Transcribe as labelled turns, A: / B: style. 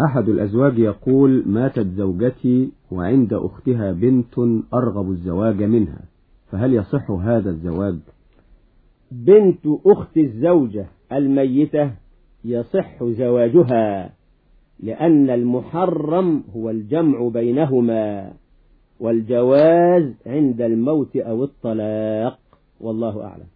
A: أحد الأزواج يقول ماتت زوجتي وعند أختها بنت أرغب الزواج منها فهل يصح هذا الزواج؟
B: بنت أخت الزوجة الميتة يصح زواجها لأن المحرم هو الجمع بينهما والجواز عند الموت أو الطلاق والله أعلم.